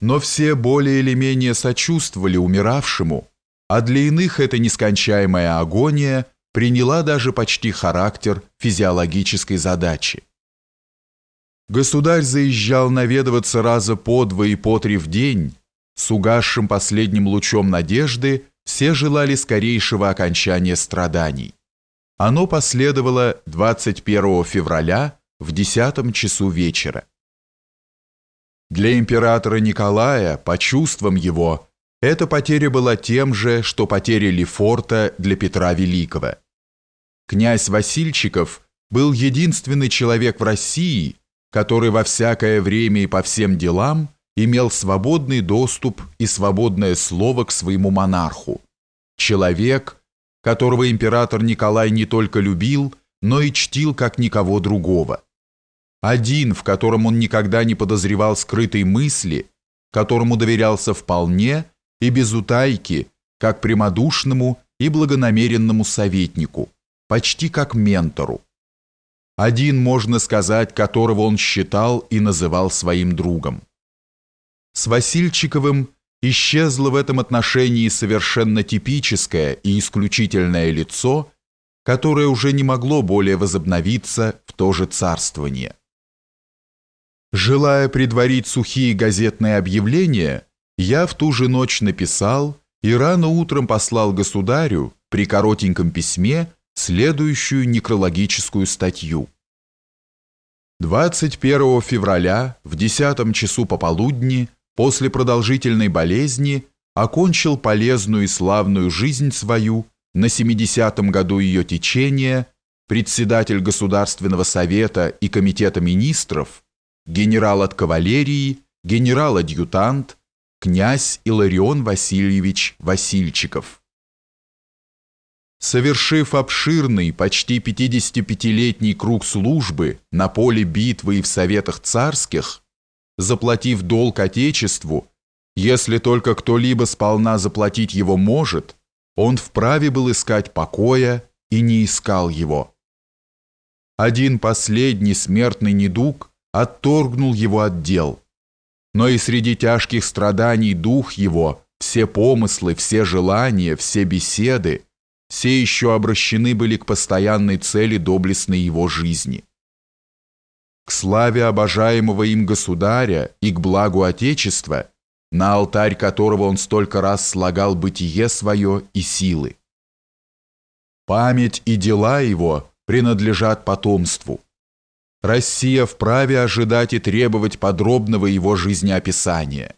но все более или менее сочувствовали умиравшему, а для иных эта нескончаемая агония приняла даже почти характер физиологической задачи. Государь заезжал наведываться раза по два и по три в день, с угасшим последним лучом надежды все желали скорейшего окончания страданий. Оно последовало 21 февраля в 10 часу вечера. Для императора Николая, по чувствам его, эта потеря была тем же, что потеря Лефорта для Петра Великого. Князь Васильчиков был единственный человек в России, который во всякое время и по всем делам имел свободный доступ и свободное слово к своему монарху. Человек, которого император Николай не только любил, но и чтил как никого другого. Один, в котором он никогда не подозревал скрытой мысли, которому доверялся вполне и без утайки, как прямодушному и благонамеренному советнику, почти как ментору. Один, можно сказать, которого он считал и называл своим другом. С Васильчиковым исчезло в этом отношении совершенно типическое и исключительное лицо, которое уже не могло более возобновиться в то же царствование. Желая предварить сухие газетные объявления, я в ту же ночь написал и рано утром послал государю при коротеньком письме следующую некрологическую статью. 21 февраля в 10 часу пополудни после продолжительной болезни окончил полезную и славную жизнь свою на 70-м году ее течения председатель Государственного совета и Комитета министров, генерал от кавалерии, генерал-адъютант, князь Иларион Васильевич Васильчиков. Совершив обширный, почти 55-летний круг службы на поле битвы и в советах царских, заплатив долг Отечеству, если только кто-либо сполна заплатить его может, он вправе был искать покоя и не искал его. Один последний смертный недуг отторгнул его от дел, но и среди тяжких страданий дух его, все помыслы, все желания, все беседы, все еще обращены были к постоянной цели доблестной его жизни к славе обожаемого им государя и к благу Отечества, на алтарь которого он столько раз слагал бытие свое и силы. Память и дела его принадлежат потомству. Россия вправе ожидать и требовать подробного его жизнеописания.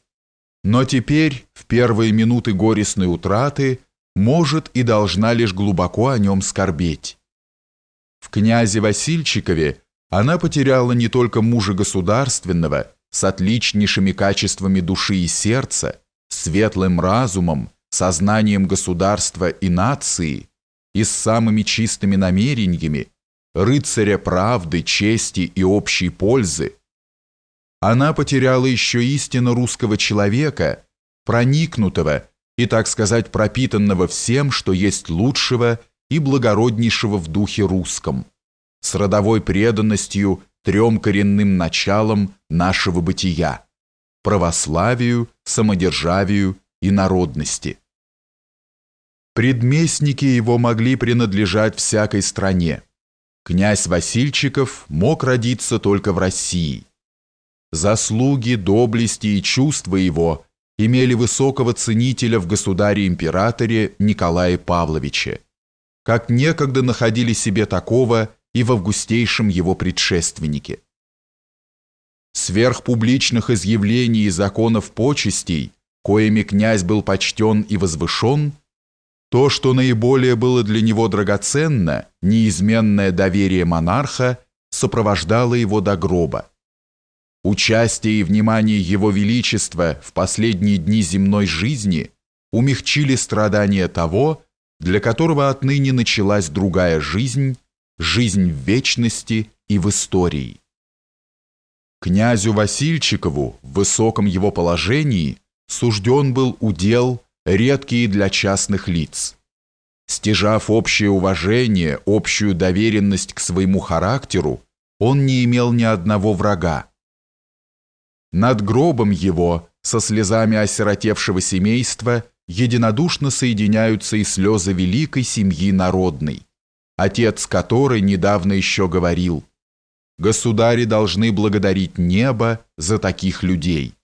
Но теперь, в первые минуты горестной утраты, может и должна лишь глубоко о нем скорбеть. В князе Васильчикове она потеряла не только мужа государственного, с отличнейшими качествами души и сердца, светлым разумом, сознанием государства и нации и с самыми чистыми намерениями, рыцаря правды, чести и общей пользы. Она потеряла еще истину русского человека, проникнутого и, так сказать, пропитанного всем, что есть лучшего и благороднейшего в духе русском с родовой преданностью трем коренным началам нашего бытия – православию, самодержавию и народности. Предместники его могли принадлежать всякой стране. Князь Васильчиков мог родиться только в России. Заслуги, доблести и чувства его имели высокого ценителя в государе-императоре Николае Павловиче, как некогда находили себе такого и в августейшем его предшественнике. Сверх публичных изъявлений и законов почестей, коими князь был почтен и возвышен, то, что наиболее было для него драгоценно, неизменное доверие монарха, сопровождало его до гроба. Участие и внимание Его Величества в последние дни земной жизни умягчили страдания того, для которого отныне началась другая жизнь, жизнь в вечности и в истории. Князю Васильчикову в высоком его положении сужден был удел редкий для частных лиц. Стяжав общее уважение, общую доверенность к своему характеру, он не имел ни одного врага. Над гробом его со слезами осиротевшего семейства единодушно соединяются и слезы великой семьи народной, отец которой недавно еще говорил «Государи должны благодарить небо за таких людей».